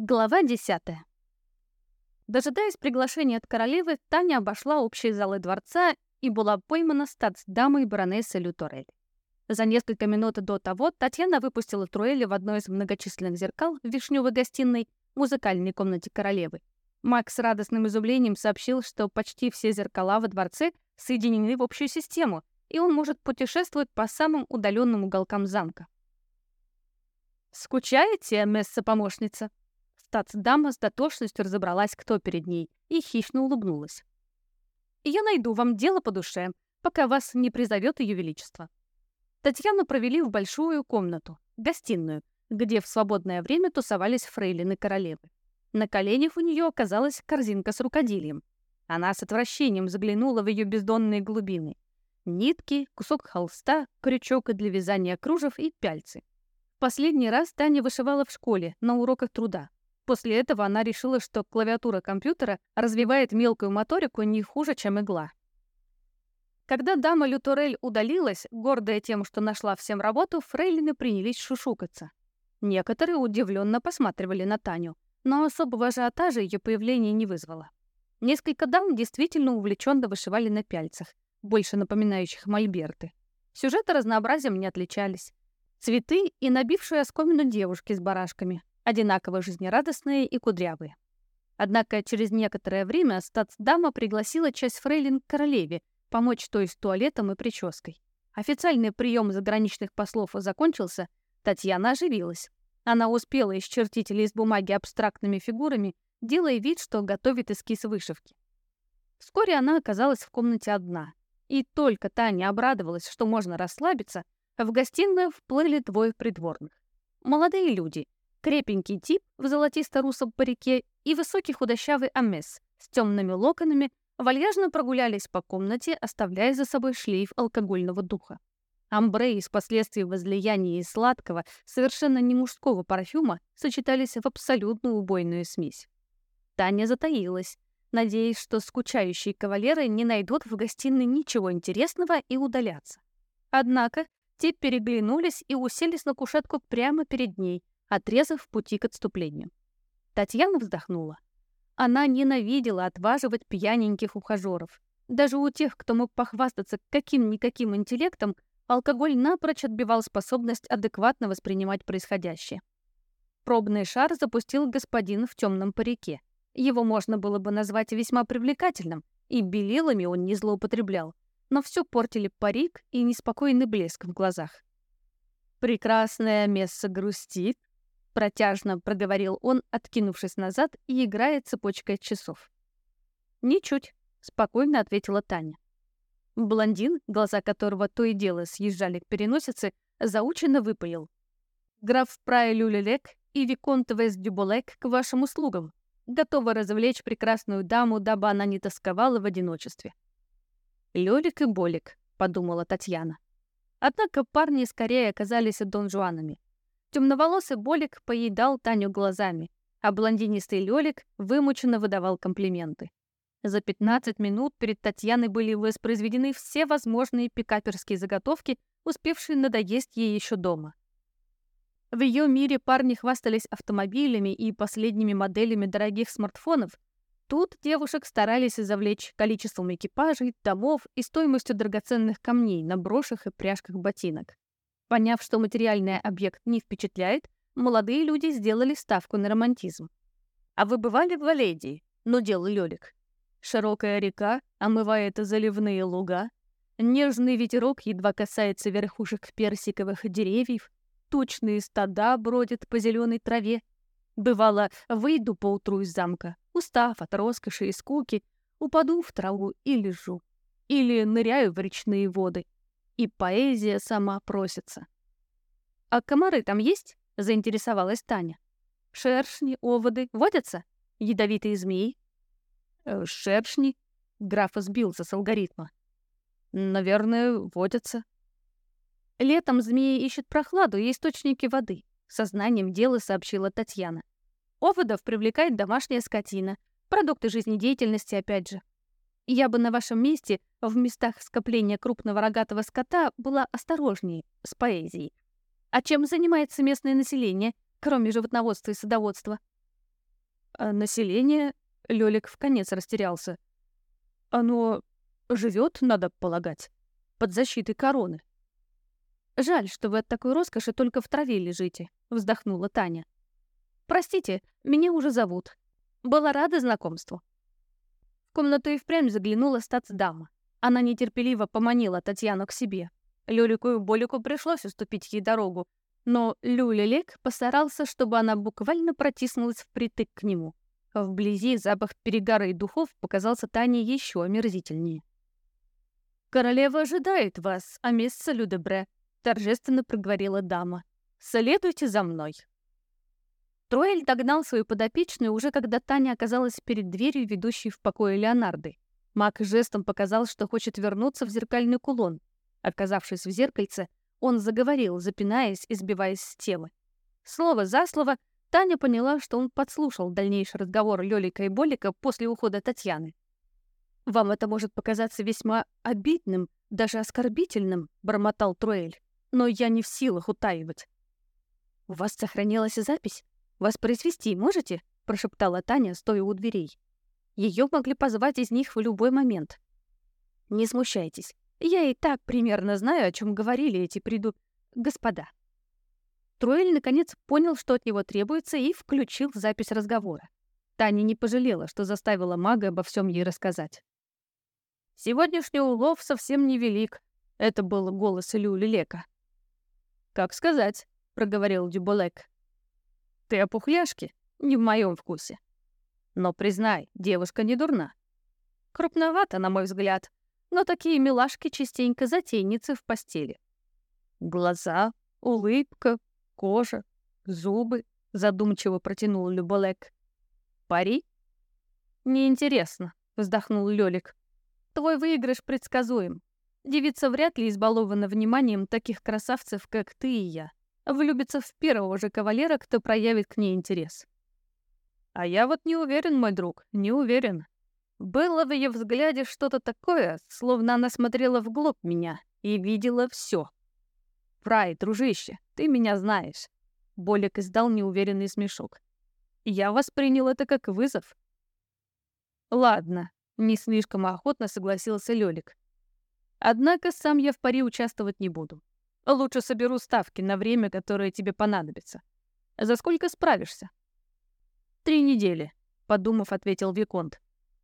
Глава 10. Дожидаясь приглашения от королевы, Таня обошла общие залы дворца и была поймана статс-дамой баронессы Люторель. За несколько минут до того Татьяна выпустила Труэли в одно из многочисленных зеркал в вишневой гостиной музыкальной комнате королевы. Макс с радостным изумлением сообщил, что почти все зеркала во дворце соединены в общую систему, и он может путешествовать по самым удаленным уголкам замка. «Скучаете, месса-помощница?» остаться дама с дотошностью разобралась, кто перед ней, и хищно улыбнулась. «Я найду вам дело по душе, пока вас не призовет Ее Величество». Татьяну провели в большую комнату, гостиную, где в свободное время тусовались фрейлины королевы. На коленях у нее оказалась корзинка с рукоделием. Она с отвращением заглянула в ее бездонные глубины. Нитки, кусок холста, крючок для вязания кружев и пяльцы. Последний раз Таня вышивала в школе, на уроках труда. После этого она решила, что клавиатура компьютера развивает мелкую моторику не хуже, чем игла. Когда дама Люторель удалилась, гордая тем, что нашла всем работу, фрейлины принялись шушукаться. Некоторые удивленно посматривали на Таню, но особого ажиотажа ее появление не вызвало. Несколько дам действительно увлеченно вышивали на пяльцах, больше напоминающих мольберты. Сюжеты разнообразием не отличались. Цветы и набившие оскомину девушки с барашками, одинаково жизнерадостные и кудрявые. Однако через некоторое время статсдама пригласила часть фрейлин к королеве помочь той с туалетом и прической. Официальный прием заграничных послов закончился, Татьяна оживилась. Она успела исчертить лист бумаги абстрактными фигурами, делая вид, что готовит эскиз вышивки. Вскоре она оказалась в комнате одна. И только Таня обрадовалась, что можно расслабиться, в гостиную вплыли двое придворных. Молодые люди, крепенький тип в золотисто-русом парике и высокий худощавый амес с темными локонами вальяжно прогулялись по комнате, оставляя за собой шлейф алкогольного духа. Амбре из последствий возлияния и сладкого, совершенно не мужского парфюма сочетались в абсолютно убойную смесь. Таня затаилась, надеясь, что скучающие кавалеры не найдут в гостиной ничего интересного и удалятся. Однако те переглянулись и уселись на кушетку прямо перед ней, отрезав пути к отступлению. Татьяна вздохнула. Она ненавидела отваживать пьяненьких ухажеров. Даже у тех, кто мог похвастаться каким-никаким интеллектом, алкоголь напрочь отбивал способность адекватно воспринимать происходящее. Пробный шар запустил господин в темном парике. Его можно было бы назвать весьма привлекательным, и белилами он не злоупотреблял. Но все портили парик и неспокойный блеск в глазах. «Прекрасное место грустит, протяжно проговорил он, откинувшись назад и играя цепочкой часов. «Ничуть», — спокойно ответила Таня. Блондин, глаза которого то и дело съезжали к переносице, заученно выпаял. «Граф Прай-Люлелек и Виконтовес Дюболек к вашим услугам. Готова развлечь прекрасную даму, дабы она не тосковала в одиночестве». «Лёлик и Болик», — подумала Татьяна. Однако парни скорее оказались донжуанами. Темноволосый Болик поедал Таню глазами, а блондинистый Лёлик вымученно выдавал комплименты. За 15 минут перед Татьяной были воспроизведены все возможные пикаперские заготовки, успевшие надоесть ей еще дома. В ее мире парни хвастались автомобилями и последними моделями дорогих смартфонов. Тут девушек старались завлечь количеством экипажей, домов и стоимостью драгоценных камней на брошах и пряжках ботинок. Поняв, что материальный объект не впечатляет, молодые люди сделали ставку на романтизм. «А вы бывали в Валедии?» — но делал Лёлик. Широкая река омывает заливные луга, нежный ветерок едва касается верхушек персиковых деревьев, тучные стада бродят по зеленой траве. Бывало, выйду поутру из замка, устав от роскоши и скуки, упаду в траву и лежу. Или ныряю в речные воды — и поэзия сама просится. «А комары там есть?» — заинтересовалась Таня. «Шершни, оводы водятся? Ядовитые змеи?» э, «Шершни?» — граф сбился с алгоритма. «Наверное, водятся». «Летом змеи ищут прохладу и источники воды», — сознанием дела сообщила Татьяна. «Оводов привлекает домашняя скотина, продукты жизнедеятельности опять же. Я бы на вашем месте в местах скопления крупного рогатого скота была осторожнее с поэзией. А чем занимается местное население, кроме животноводства и садоводства? А население, Лёлик в конец растерялся. Оно живет, надо полагать, под защитой короны. Жаль, что вы от такой роскоши только в траве лежите, вздохнула Таня. Простите, меня уже зовут. Была рада знакомству комнату и впрямь заглянула стацдама. Она нетерпеливо поманила Татьяну к себе. Люрику и Болику пришлось уступить ей дорогу, но Люлилек постарался, чтобы она буквально протиснулась впритык к нему. Вблизи запах перегара и духов показался Тане еще омерзительнее. «Королева ожидает вас, а место Людебре», — торжественно проговорила дама. «Следуйте за мной». Троэль догнал свою подопечную уже когда Таня оказалась перед дверью, ведущей в покое Леонарды. Маг жестом показал, что хочет вернуться в зеркальный кулон. Оказавшись в зеркальце, он заговорил, запинаясь и сбиваясь с темы. Слово за слово Таня поняла, что он подслушал дальнейший разговор Лёлика и Болика после ухода Татьяны. «Вам это может показаться весьма обидным, даже оскорбительным», — бормотал Труэль. «Но я не в силах утаивать». «У вас сохранилась запись?» «Воспроизвести можете?» — прошептала Таня, стоя у дверей. Ее могли позвать из них в любой момент. «Не смущайтесь. Я и так примерно знаю, о чем говорили эти приду... господа». Троэль, наконец, понял, что от него требуется, и включил запись разговора. Таня не пожалела, что заставила мага обо всем ей рассказать. «Сегодняшний улов совсем невелик», — это был голос Люли Лека. «Как сказать», — проговорил Дюболек. Ты о пухляшке? Не в моем вкусе. Но признай, девушка не дурна. Крупновато, на мой взгляд, но такие милашки частенько затейницы в постели. Глаза, улыбка, кожа, зубы, задумчиво протянул Люболек. Пари? Неинтересно, вздохнул Лёлик. Твой выигрыш предсказуем. Девица вряд ли избалована вниманием таких красавцев, как ты и я влюбится в первого же кавалера, кто проявит к ней интерес. А я вот не уверен, мой друг, не уверен. Было в ее взгляде что-то такое, словно она смотрела вглубь меня и видела все. «Прай, дружище, ты меня знаешь». Болик издал неуверенный смешок. Я воспринял это как вызов. «Ладно», — не слишком охотно согласился Лёлик. «Однако сам я в паре участвовать не буду. А лучше соберу ставки на время, которое тебе понадобится. За сколько справишься? Три недели, подумав, ответил Виконт.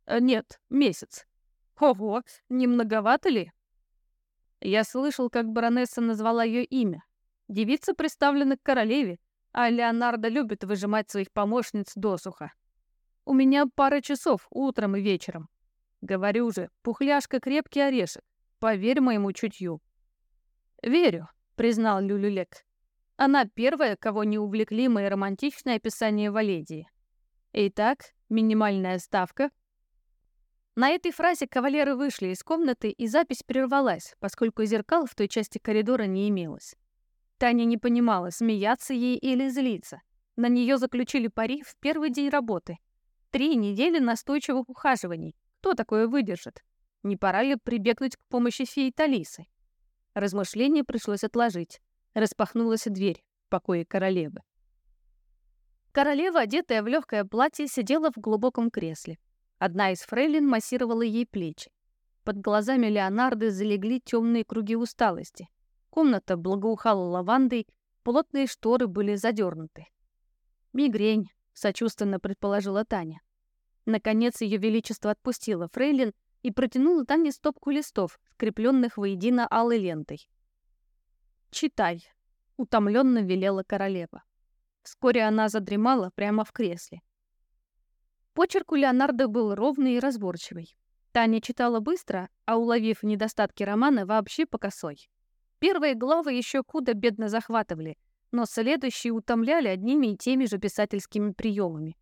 «Э, нет, месяц. Ого, не многовато ли? Я слышал, как баронесса назвала ее имя. Девица представлена к королеве, а Леонардо любит выжимать своих помощниц досуха. У меня пара часов утром и вечером. Говорю же, пухляшка крепкий орешек. Поверь моему чутью. Верю, признал Люлюлек. Она первая, кого не увлекли мои романтичные описания Валедии. Итак, минимальная ставка. На этой фразе кавалеры вышли из комнаты, и запись прервалась, поскольку зеркал в той части коридора не имелось. Таня не понимала, смеяться ей или злиться. На нее заключили пари в первый день работы. Три недели настойчивых ухаживаний. Кто такое выдержит? Не пора ли прибегнуть к помощи феи Талисы? Размышление пришлось отложить. Распахнулась дверь в покое королевы. Королева, одетая в легкое платье, сидела в глубоком кресле. Одна из фрейлин массировала ей плечи. Под глазами Леонарды залегли темные круги усталости. Комната благоухала лавандой, плотные шторы были задернуты. «Мигрень», — сочувственно предположила Таня. Наконец, ее величество отпустило фрейлин и протянула Тане стопку листов, скрепленных воедино алой лентой. «Читай», — утомленно велела королева. Вскоре она задремала прямо в кресле. Почерк у Леонардо был ровный и разборчивый. Таня читала быстро, а уловив недостатки романа, вообще по косой. Первые главы еще куда-бедно захватывали, но следующие утомляли одними и теми же писательскими приемами.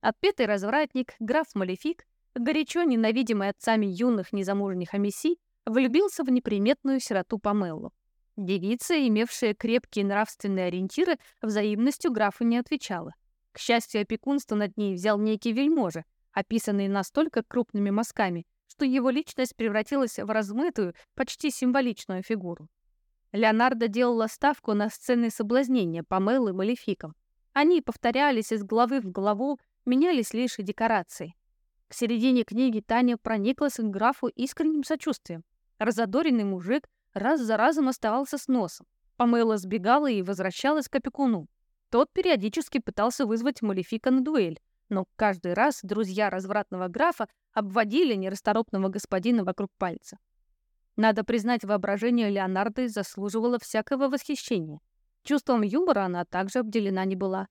Отпетый развратник, граф Малефик горячо ненавидимый отцами юных незамужних Амиси, влюбился в неприметную сироту Памеллу. Девица, имевшая крепкие нравственные ориентиры, взаимностью графу не отвечала. К счастью, опекунство над ней взял некий вельможа, описанный настолько крупными мазками, что его личность превратилась в размытую, почти символичную фигуру. Леонардо делала ставку на сцены соблазнения Памеллы малификом Они повторялись из главы в главу, менялись лишь и декорации. К середине книги Таня прониклась к графу искренним сочувствием. Разодоренный мужик раз за разом оставался с носом. Памела сбегала и возвращалась к опекуну. Тот периодически пытался вызвать Малефика на дуэль, но каждый раз друзья развратного графа обводили нерасторопного господина вокруг пальца. Надо признать, воображение Леонарды заслуживало всякого восхищения. Чувством юмора она также обделена не была.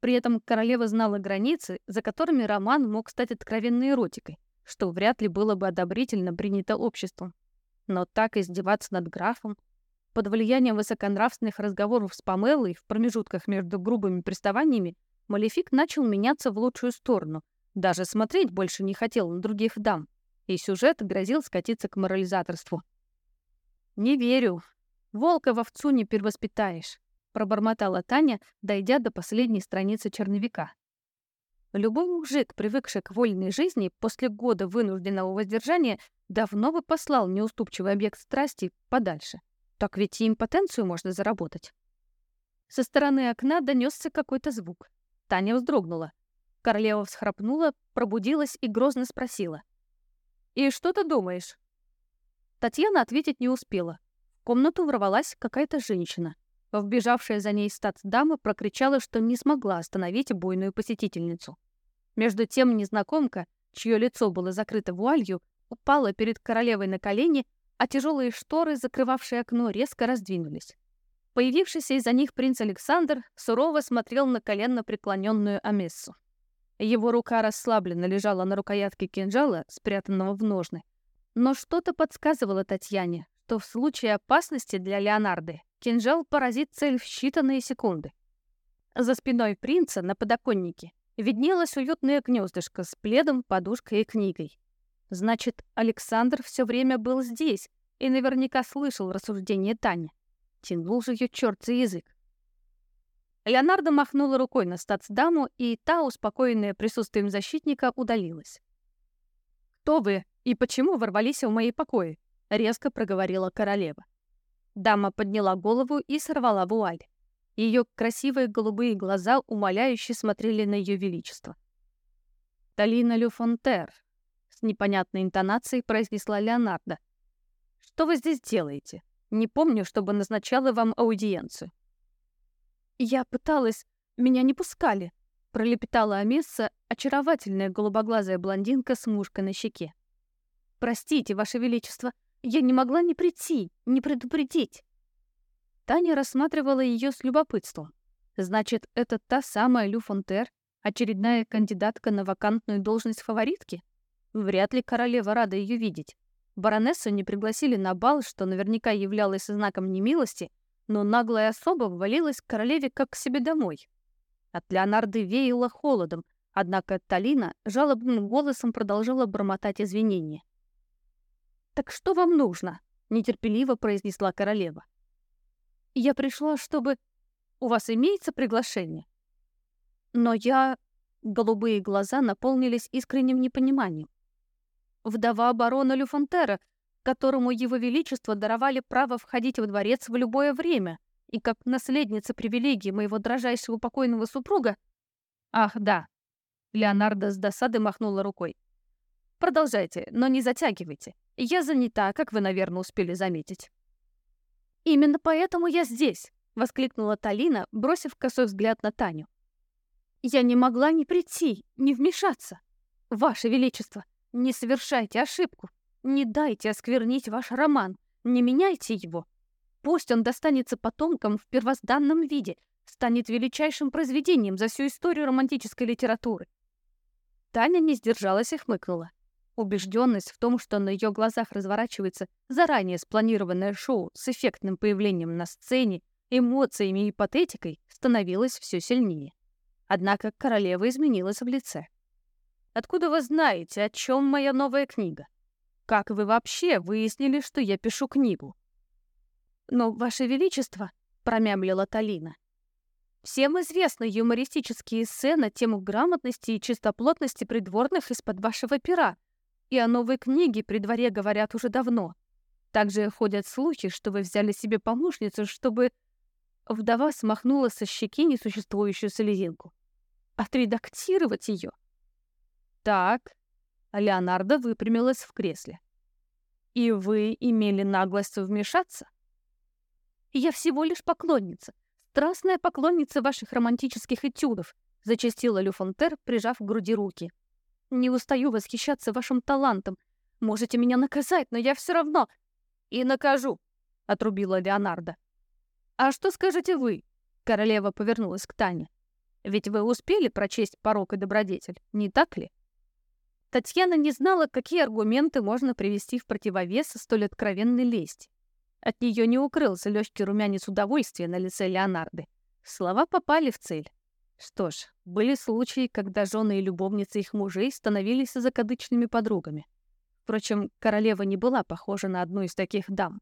При этом королева знала границы, за которыми роман мог стать откровенной эротикой, что вряд ли было бы одобрительно принято обществом. Но так издеваться над графом, под влиянием высоконравственных разговоров с Памелой в промежутках между грубыми приставаниями, Малефик начал меняться в лучшую сторону, даже смотреть больше не хотел на других дам, и сюжет грозил скатиться к морализаторству. «Не верю. Волка в овцу не перевоспитаешь пробормотала Таня, дойдя до последней страницы черновика. Любой мужик, привыкший к вольной жизни после года вынужденного воздержания, давно бы послал неуступчивый объект страсти подальше. Так ведь и импотенцию можно заработать. Со стороны окна донесся какой-то звук. Таня вздрогнула. Королева всхрапнула, пробудилась и грозно спросила. «И что ты думаешь?» Татьяна ответить не успела. В комнату ворвалась какая-то женщина. Вбежавшая за ней статсдама прокричала, что не смогла остановить буйную посетительницу. Между тем незнакомка, чье лицо было закрыто вуалью, упала перед королевой на колени, а тяжелые шторы, закрывавшие окно, резко раздвинулись. Появившийся из-за них принц Александр сурово смотрел на коленно преклоненную Амессу. Его рука расслабленно лежала на рукоятке кинжала, спрятанного в ножны. Но что-то подсказывало Татьяне, что в случае опасности для Леонарды Кинжал поразит цель в считанные секунды. За спиной принца на подоконнике виднелось уютное гнездышко с пледом, подушкой и книгой. Значит, Александр все время был здесь и наверняка слышал рассуждение Тани. Тянул же ее черт за язык. Леонардо махнула рукой на стацдаму, и та, успокоенная присутствием защитника, удалилась. «Кто вы и почему ворвались в мои покои?» — резко проговорила королева. Дама подняла голову и сорвала вуаль. Ее красивые голубые глаза умоляюще смотрели на ее величество. «Долина Люфонтер», — с непонятной интонацией произнесла Леонардо. «Что вы здесь делаете? Не помню, чтобы назначала вам аудиенцию». «Я пыталась, меня не пускали», — пролепетала Амесса, очаровательная голубоглазая блондинка с мушкой на щеке. «Простите, ваше величество», — я не могла не прийти, не предупредить. Таня рассматривала ее с любопытством. Значит, это та самая Лю Фонтер, очередная кандидатка на вакантную должность фаворитки? Вряд ли королева рада ее видеть. Баронессу не пригласили на бал, что наверняка являлось знаком немилости, но наглая особа ввалилась к королеве как к себе домой. От Леонарды веяло холодом, однако Талина жалобным голосом продолжала бормотать извинения. «Так что вам нужно?» — нетерпеливо произнесла королева. «Я пришла, чтобы... У вас имеется приглашение?» «Но я...» — голубые глаза наполнились искренним непониманием. «Вдова барона Люфонтера, которому его величество даровали право входить во дворец в любое время, и как наследница привилегии моего дрожайшего покойного супруга...» «Ах, да!» — Леонардо с досады махнула рукой. Продолжайте, но не затягивайте. Я занята, как вы, наверное, успели заметить». «Именно поэтому я здесь», — воскликнула Талина, бросив косой взгляд на Таню. «Я не могла не прийти, не вмешаться. Ваше Величество, не совершайте ошибку. Не дайте осквернить ваш роман. Не меняйте его. Пусть он достанется потомкам в первозданном виде, станет величайшим произведением за всю историю романтической литературы». Таня не сдержалась и хмыкнула. Убежденность в том, что на ее глазах разворачивается заранее спланированное шоу с эффектным появлением на сцене, эмоциями и патетикой, становилась все сильнее. Однако королева изменилась в лице. «Откуда вы знаете, о чем моя новая книга? Как вы вообще выяснили, что я пишу книгу?» «Но, Ваше Величество», — промямлила Талина, — «всем известны юмористические сцены на тему грамотности и чистоплотности придворных из-под вашего пера, и о новой книге при дворе говорят уже давно. Также ходят слухи, что вы взяли себе помощницу, чтобы...» Вдова смахнула со щеки несуществующую слезинку. «Отредактировать ее?» «Так...» Леонардо выпрямилась в кресле. «И вы имели наглость вмешаться?» «Я всего лишь поклонница, страстная поклонница ваших романтических этюдов», зачастила Люфонтер, прижав к груди руки. Не устаю восхищаться вашим талантом. Можете меня наказать, но я все равно... И накажу, — отрубила Леонардо. А что скажете вы? Королева повернулась к Тане. Ведь вы успели прочесть «Порок и добродетель», не так ли? Татьяна не знала, какие аргументы можно привести в противовес столь откровенной лести. От нее не укрылся легкий румянец удовольствия на лице Леонарды. Слова попали в цель. Что ж, были случаи, когда жены и любовницы их мужей становились закадычными подругами. Впрочем, королева не была похожа на одну из таких дам.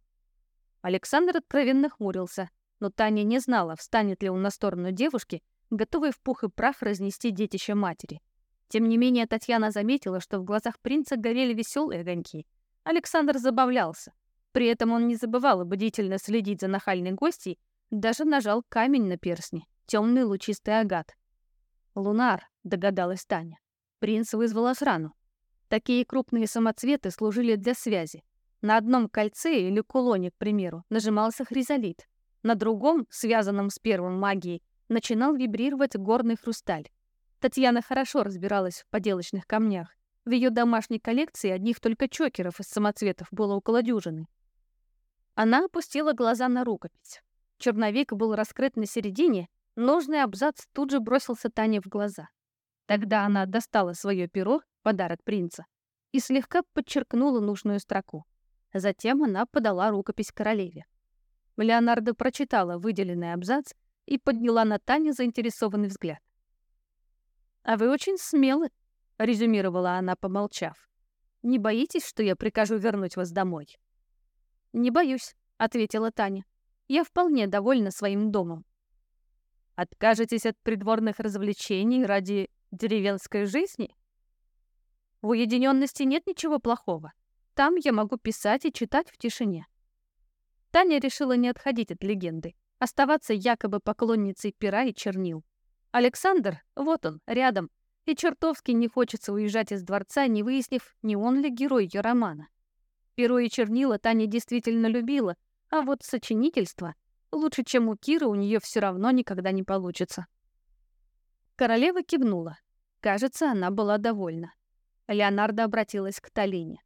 Александр откровенно хмурился, но Таня не знала, встанет ли он на сторону девушки, готовой в пух и прах разнести детище матери. Тем не менее, Татьяна заметила, что в глазах принца горели веселые огоньки. Александр забавлялся. При этом он не забывал бдительно следить за нахальной гостьей, даже нажал камень на перстни темный лучистый агат. «Лунар», — догадалась Таня. Принц вызвал охрану. Такие крупные самоцветы служили для связи. На одном кольце или кулоне, к примеру, нажимался хризолит. На другом, связанном с первым магией, начинал вибрировать горный хрусталь. Татьяна хорошо разбиралась в поделочных камнях. В ее домашней коллекции одних только чокеров из самоцветов было около дюжины. Она опустила глаза на рукопись. Черновик был раскрыт на середине, Нужный абзац тут же бросился Тане в глаза. Тогда она достала свое перо, подарок принца, и слегка подчеркнула нужную строку. Затем она подала рукопись королеве. Леонардо прочитала выделенный абзац и подняла на Тане заинтересованный взгляд. «А вы очень смелы», — резюмировала она, помолчав. «Не боитесь, что я прикажу вернуть вас домой?» «Не боюсь», — ответила Таня. «Я вполне довольна своим домом. Откажетесь от придворных развлечений ради деревенской жизни? В уединенности нет ничего плохого. Там я могу писать и читать в тишине. Таня решила не отходить от легенды, оставаться якобы поклонницей пера и чернил. Александр, вот он, рядом, и чертовски не хочется уезжать из дворца, не выяснив, не он ли герой ее романа. Перо и чернила Таня действительно любила, а вот сочинительство — Лучше, чем у Кира, у нее все равно никогда не получится. Королева кивнула. Кажется, она была довольна. Леонардо обратилась к Талине.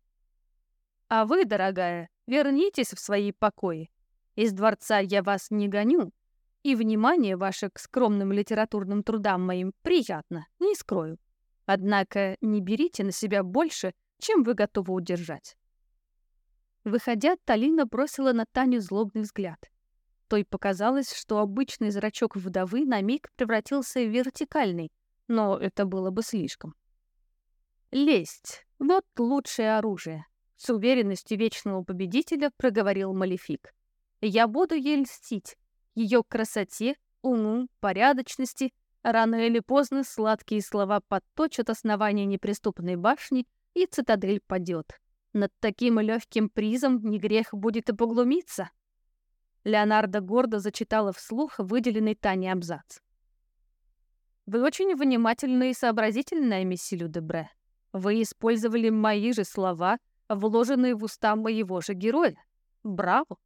«А вы, дорогая, вернитесь в свои покои. Из дворца я вас не гоню, и внимание ваше к скромным литературным трудам моим приятно, не скрою. Однако не берите на себя больше, чем вы готовы удержать». Выходя, Талина бросила на Таню злобный взгляд то и показалось, что обычный зрачок вдовы на миг превратился в вертикальный, но это было бы слишком. «Лесть! Вот лучшее оружие!» — с уверенностью вечного победителя проговорил Малефик. «Я буду ей льстить. Ее красоте, уму, порядочности. Рано или поздно сладкие слова подточат основание неприступной башни, и цитадель падет. Над таким легким призом не грех будет и поглумиться». Леонардо гордо зачитала вслух выделенный Тане абзац. «Вы очень внимательны и сообразительны, месье Людебре. Вы использовали мои же слова, вложенные в уста моего же героя. Браво!»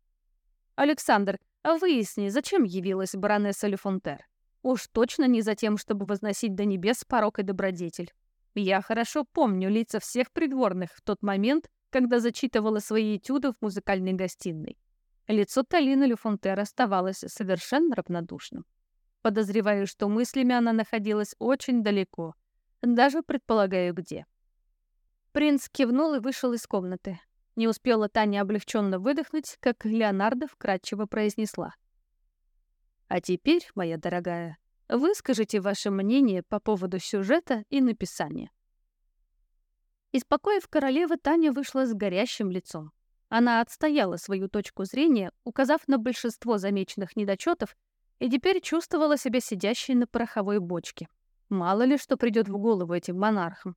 «Александр, а выясни, зачем явилась баронесса Люфонтер? Уж точно не за тем, чтобы возносить до небес порок и добродетель. Я хорошо помню лица всех придворных в тот момент, когда зачитывала свои этюды в музыкальной гостиной. Лицо Талины Люфонтера оставалось совершенно равнодушным. Подозреваю, что мыслями она находилась очень далеко, даже предполагаю, где. Принц кивнул и вышел из комнаты. Не успела Таня облегченно выдохнуть, как Леонардо вкратчиво произнесла. «А теперь, моя дорогая, выскажите ваше мнение по поводу сюжета и написания». Из покоев королевы Таня вышла с горящим лицом. Она отстояла свою точку зрения, указав на большинство замеченных недочетов, и теперь чувствовала себя сидящей на пороховой бочке. Мало ли что придет в голову этим монархам.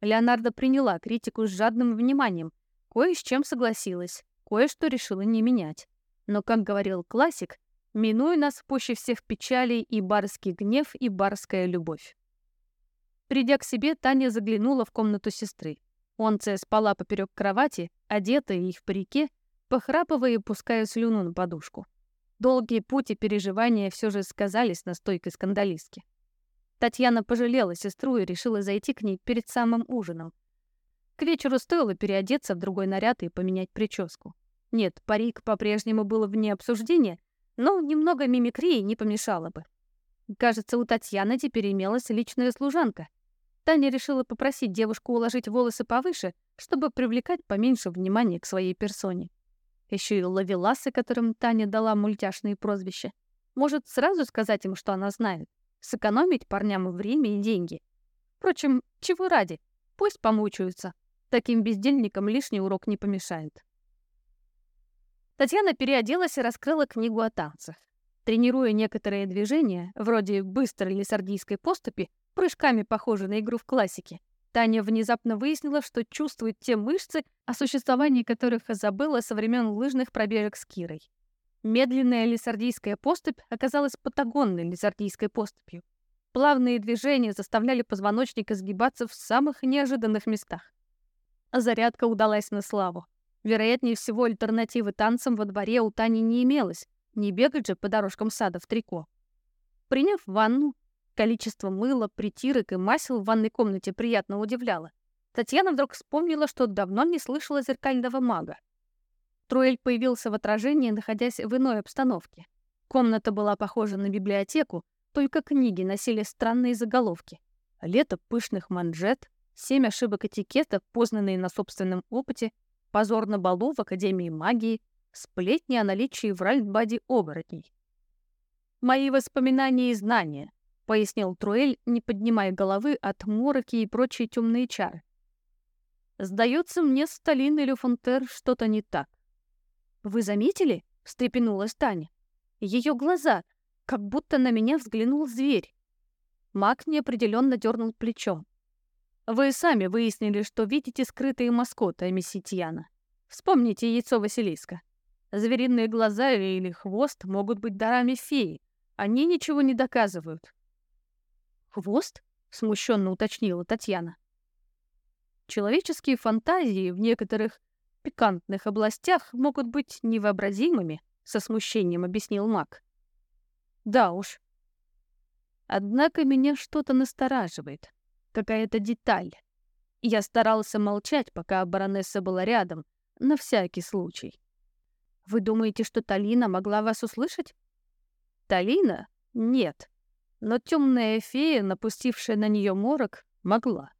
Леонардо приняла критику с жадным вниманием, кое с чем согласилась, кое-что решила не менять. Но, как говорил классик, минуй нас пуще всех печалей и барский гнев, и барская любовь. Придя к себе, Таня заглянула в комнату сестры. Онце спала поперек кровати, одетая и в парике, похрапывая и пуская слюну на подушку. Долгие пути переживания все же сказались на стойкой скандалистке. Татьяна пожалела сестру и решила зайти к ней перед самым ужином. К вечеру стоило переодеться в другой наряд и поменять прическу. Нет, парик по-прежнему было вне обсуждения, но немного мимикрии не помешало бы. Кажется, у Татьяны теперь имелась личная служанка — Таня решила попросить девушку уложить волосы повыше, чтобы привлекать поменьше внимания к своей персоне. Еще и ловеласы, которым Таня дала мультяшные прозвища. Может, сразу сказать им, что она знает. Сэкономить парням время и деньги. Впрочем, чего ради? Пусть помучаются. Таким бездельникам лишний урок не помешает. Татьяна переоделась и раскрыла книгу о танцах тренируя некоторые движения, вроде быстрой лесардийской поступи, прыжками похожей на игру в классике, Таня внезапно выяснила, что чувствует те мышцы, о существовании которых забыла со времен лыжных пробежек с Кирой. Медленная лесардийская поступь оказалась патагонной лесардийской поступью. Плавные движения заставляли позвоночник изгибаться в самых неожиданных местах. Зарядка удалась на славу. Вероятнее всего, альтернативы танцам во дворе у Тани не имелось, не бегать же по дорожкам сада в трико. Приняв ванну, количество мыла, притирок и масел в ванной комнате приятно удивляло. Татьяна вдруг вспомнила, что давно не слышала зеркального мага. Труэль появился в отражении, находясь в иной обстановке. Комната была похожа на библиотеку, только книги носили странные заголовки. Лето пышных манжет, семь ошибок этикета, познанные на собственном опыте, позор на балу в Академии магии, сплетни о наличии в Ральдбаде оборотней. «Мои воспоминания и знания», — пояснил Труэль, не поднимая головы от мороки и прочие темные чары. «Сдается мне, Сталин или Фонтер, что-то не так». «Вы заметили?» — встрепенулась Таня. «Ее глаза, как будто на меня взглянул зверь». Маг неопределенно дернул плечом. «Вы сами выяснили, что видите скрытые маскоты, Эмисситьяна. Вспомните яйцо Василиска». Звериные глаза или хвост могут быть дарами феи. Они ничего не доказывают. «Хвост?» — смущенно уточнила Татьяна. Человеческие фантазии в некоторых пикантных областях могут быть невообразимыми, со смущением объяснил маг. Да уж. Однако меня что-то настораживает. Какая-то деталь. Я старался молчать, пока баронесса была рядом, на всякий случай. Вы думаете, что Талина могла вас услышать? Талина? Нет. Но темная фея, напустившая на нее морок, могла.